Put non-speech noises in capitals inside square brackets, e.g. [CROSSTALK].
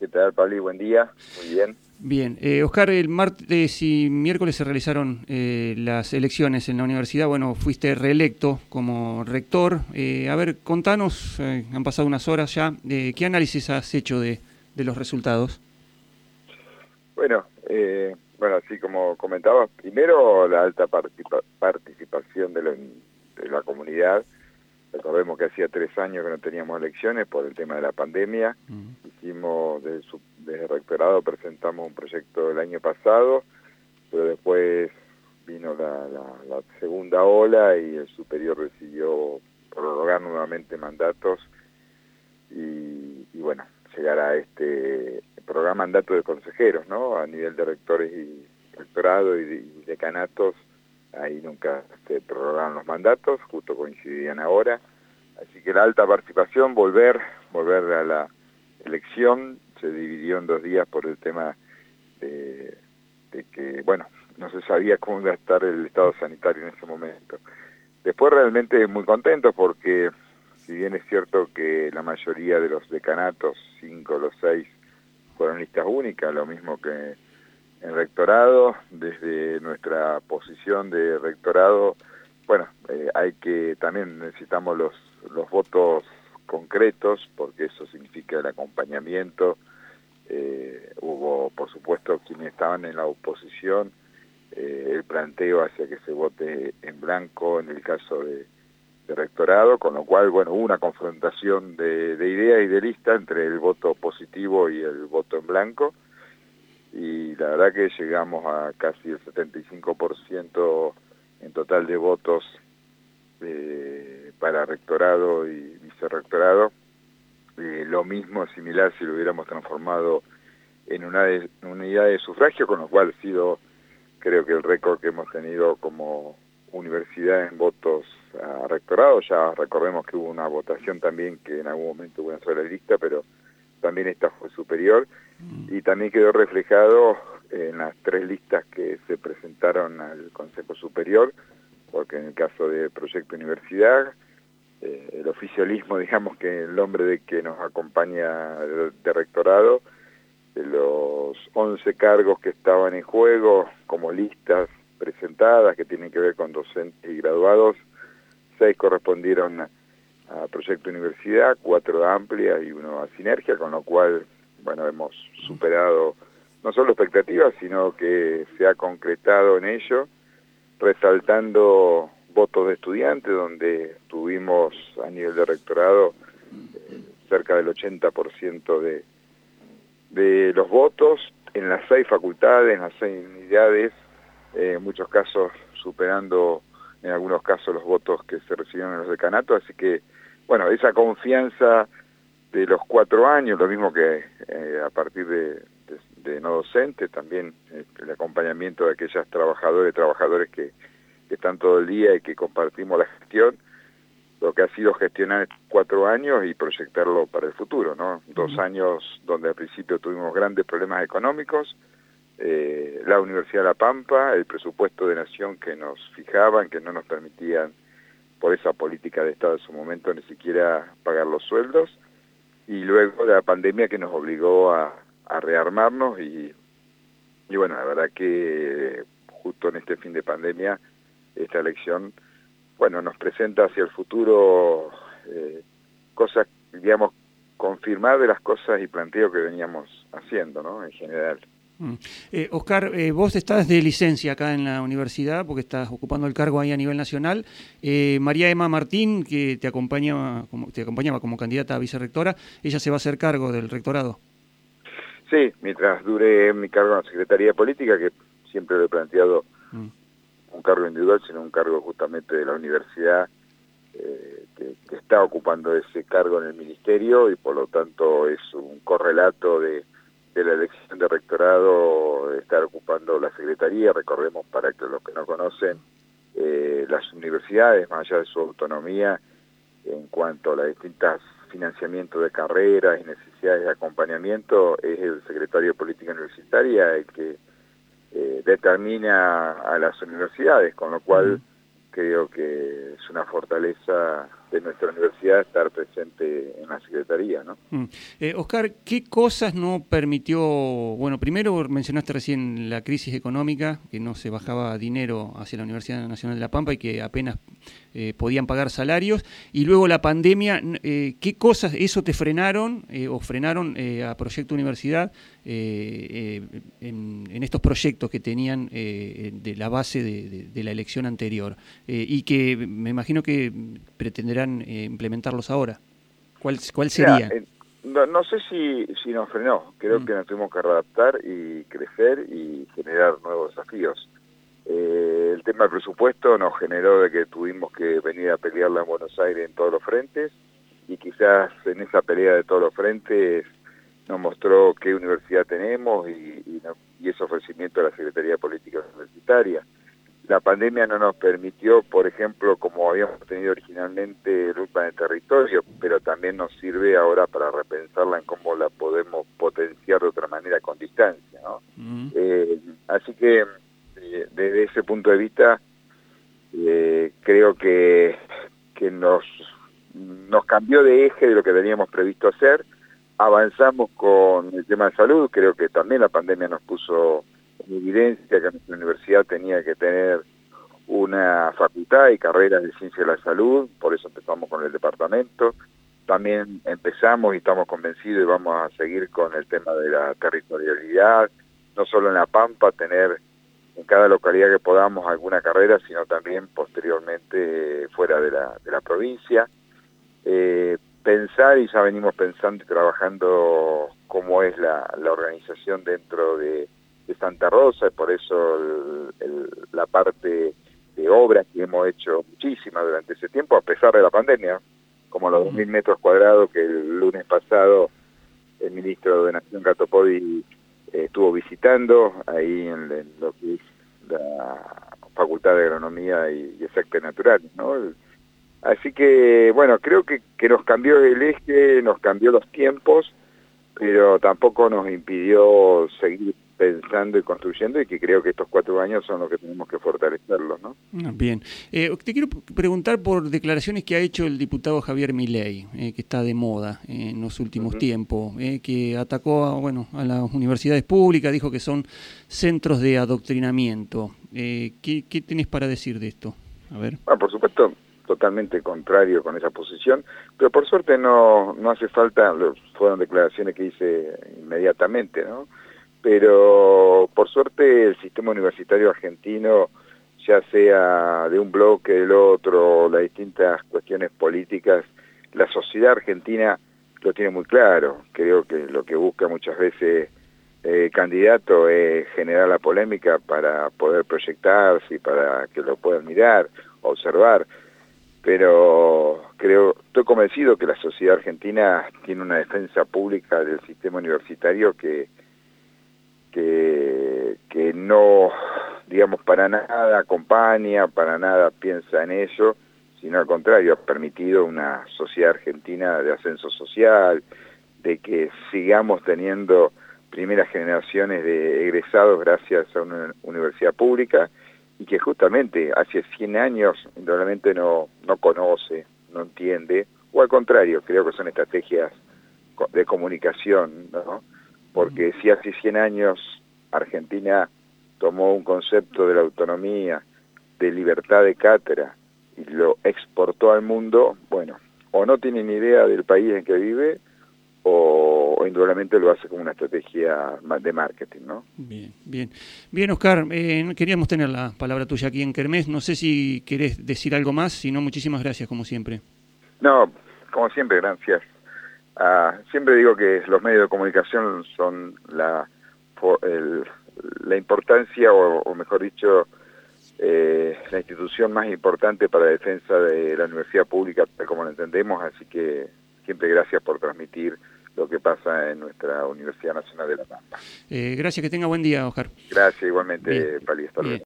¿Qué tal, Pablo? Buen día. Muy bien. Bien. Eh, Oscar, el martes y miércoles se realizaron eh, las elecciones en la universidad. Bueno, fuiste reelecto como rector. Eh, a ver, contanos, eh, han pasado unas horas ya, ¿qué análisis has hecho de, de los resultados? Bueno, eh, bueno, así como comentabas, primero la alta participa participación de la comunidad. Recordemos que hacía tres años que no teníamos elecciones por el tema de la pandemia. Uh Hicimos, desde, su, desde el rectorado presentamos un proyecto el año pasado, pero después vino la, la, la segunda ola y el superior decidió prorrogar nuevamente mandatos y, y bueno, llegar a este programa mandato de consejeros, ¿no? A nivel de rectores y rectorado y, de, y decanatos, ahí nunca se prorrogaron los mandatos, justo coincidían ahora. Así que la alta participación, volver, volver a la elección, se dividió en dos días por el tema de, de que, bueno, no se sabía cómo iba a estar el estado sanitario en ese momento. Después realmente muy contento porque si bien es cierto que la mayoría de los decanatos, cinco los seis, fueron listas únicas, lo mismo que en rectorado, desde nuestra posición de rectorado, bueno, eh, hay que, también necesitamos los, los votos concretos, porque eso significa el acompañamiento, eh, hubo, por supuesto, quienes estaban en la oposición, eh, el planteo hacia que se vote en blanco en el caso de, rectorado, con lo cual, bueno, hubo una confrontación de, de ideas y de lista entre el voto positivo y el voto en blanco, y la verdad que llegamos a casi el 75% en total de votos eh, para rectorado y vicerrectorado. Eh, lo mismo, similar, si lo hubiéramos transformado en una, de, unidad de sufragio, con lo cual ha sido, creo que el récord que hemos tenido como universidad en votos a rectorado. Ya recordemos que hubo una votación también que en algún momento hubo una sola lista, pero también esta fue superior y también quedó reflejado en las tres listas que se presentaron al Consejo Superior, porque en el caso de Proyecto Universidad, eh, el oficialismo, [LAUGHS] digamos que el nombre de que nos acompaña de, de rectorado, de los 11 cargos que estaban en juego como listas presentadas que tienen que ver con docentes y graduados, seis correspondieron a, a Proyecto Universidad, cuatro a Amplia y uno a Sinergia, con lo cual, bueno, hemos superado no solo expectativas, sino que se ha concretado en ello, resaltando votos de estudiantes, donde tuvimos a nivel de rectorado eh, cerca del 80% de, de los votos en las seis facultades, en las seis unidades, eh, en muchos casos superando en algunos casos los votos que se recibieron en los decanatos, así que, bueno, esa confianza de los cuatro años, lo mismo que eh, a partir de, de, de, no docente, también eh, el acompañamiento de aquellas trabajadores y trabajadores que, que, están todo el día y que compartimos la gestión, lo que ha sido gestionar cuatro años y proyectarlo para el futuro, ¿no? Dos años donde al principio tuvimos grandes problemas económicos, eh, la Universidad de La Pampa, el presupuesto de nación que nos fijaban, que no nos permitían, por esa política de Estado en su momento, ni siquiera pagar los sueldos, y luego la pandemia que nos obligó a, rearmarnos y, y bueno, la verdad que justo en este fin de pandemia, esta elección, bueno, nos presenta hacia el futuro eh, cosas, digamos, confirmar de las cosas y planteos que veníamos haciendo, ¿no? En general. Mm. Eh, Oscar, eh, vos estás de licencia acá en la universidad porque estás ocupando el cargo ahí a nivel nacional. Eh, María Emma Martín, que te, acompaña, como, te acompañaba como candidata a vicerrectora, ella se va a hacer cargo del rectorado. Sí, mientras dure mi cargo en la Secretaría de Política, que siempre lo he planteado mm. un cargo individual, sino un cargo justamente de la universidad eh, que, que está ocupando ese cargo en el ministerio y por lo tanto es un correlato de de la elección de rectorado estar ocupando la secretaría, recordemos para que los que no conocen, eh, las universidades, más allá de su autonomía, en cuanto a los distintos financiamientos de carreras y necesidades de acompañamiento, es el secretario de Política Universitaria el que eh, determina a las universidades, con lo cual creo que es una fortaleza de nuestra universidad estar presente en la Secretaría. ¿no? Mm. Eh, Oscar, ¿qué cosas no permitió, bueno, primero mencionaste recién la crisis económica, que no se bajaba dinero hacia la Universidad Nacional de La Pampa y que apenas eh, podían pagar salarios, y luego la pandemia, eh, ¿qué cosas, eso te frenaron o frenaron a Proyecto Universidad en, estos proyectos que tenían de la base de la elección anterior y que me imagino que eh, implementarlos ahora? ¿Cuál, cuál sería? Eh, no, sé si, si nos frenó, creo mm. que nos tuvimos que adaptar y crecer y generar nuevos desafíos. Eh, el tema del presupuesto nos generó de que tuvimos que venir a pelearla en Buenos Aires en todos los frentes y quizás en esa pelea de todos los frentes nos mostró qué universidad tenemos y, y ese ofrecimiento a la Secretaría de Política Universitaria la pandemia no nos permitió, por ejemplo, como habíamos tenido originalmente en el territorio, pero también nos sirve ahora para repensarla en cómo la podemos potenciar de otra manera con distancia. ¿no? Eh, así que eh, desde ese punto de vista eh, creo que, que nos, nos cambió de eje de lo que teníamos previsto hacer, avanzamos con el tema de salud, creo que también la pandemia nos puso evidencia que nuestra universidad tenía que tener una facultad y carreras de ciencia de la salud, por eso empezamos con el departamento. También empezamos y estamos convencidos y vamos a seguir con el tema de la territorialidad, no solo en La Pampa, tener en cada localidad que podamos alguna carrera, sino también posteriormente fuera de la, de la provincia. Eh, pensar, y ya venimos pensando y trabajando cómo es la, la organización dentro de de Santa Rosa, y por eso la parte de obras que hemos hecho muchísimas durante ese tiempo, a pesar de la pandemia, como los 2.000 metros cuadrados que el lunes pasado el ministro de Nación Catopodi eh, estuvo visitando ahí en, lo que es la Facultad de Agronomía y, Efectos Naturales, ¿no? Así que, bueno, creo que, que nos cambió el eje, nos cambió los tiempos, pero tampoco nos impidió seguir pensando y construyendo y que creo que estos cuatro años son los que tenemos que fortalecerlos. ¿no? Ah, bien. Eh, te quiero preguntar por declaraciones que ha hecho el diputado Javier Milei, eh, que está de moda en los últimos tiempos, eh, que atacó a, bueno, a las universidades públicas, dijo que son centros de adoctrinamiento. ¿qué, ¿Qué tenés para decir de esto? A ver. Ah, por supuesto, totalmente contrario con esa posición, pero por suerte no, no hace falta, fueron declaraciones que hice inmediatamente, ¿no? Pero por suerte el sistema universitario argentino, ya sea de un bloque, del otro, las distintas cuestiones políticas, la sociedad argentina lo tiene muy claro. Creo que lo que busca muchas veces el candidato es generar la polémica para poder proyectarse y para que lo puedan mirar, observar. Pero creo, estoy convencido que la sociedad argentina tiene una defensa pública del sistema universitario que que, no, digamos, para nada acompaña, para nada piensa en ello, sino al contrario, ha permitido una sociedad argentina de ascenso social, de que sigamos teniendo primeras generaciones de egresados gracias a una universidad pública y que justamente hace 100 años indudablemente no, no conoce, no entiende, o al contrario, creo que son estrategias de comunicación, ¿no? Porque si hace 100 años Argentina tomó un concepto de la autonomía, de libertad de cátedra, y lo exportó al mundo, bueno, o no tiene ni idea del país en que vive, o, indudablemente lo hace como una estrategia de marketing, ¿no? Bien, bien. Bien, Oscar, eh, queríamos tener la palabra tuya aquí en Kermés. No sé si querés decir algo más, si no, muchísimas gracias, como siempre. No, como siempre, gracias Ah, siempre digo que los medios de comunicación son la, la importancia, o, mejor dicho, eh, la institución más importante para la defensa de la universidad pública, como lo entendemos, así que siempre gracias por transmitir lo que pasa en nuestra Universidad Nacional de La Pampa. Eh, gracias, que tenga buen día, Oscar. Gracias, igualmente, Pali. Hasta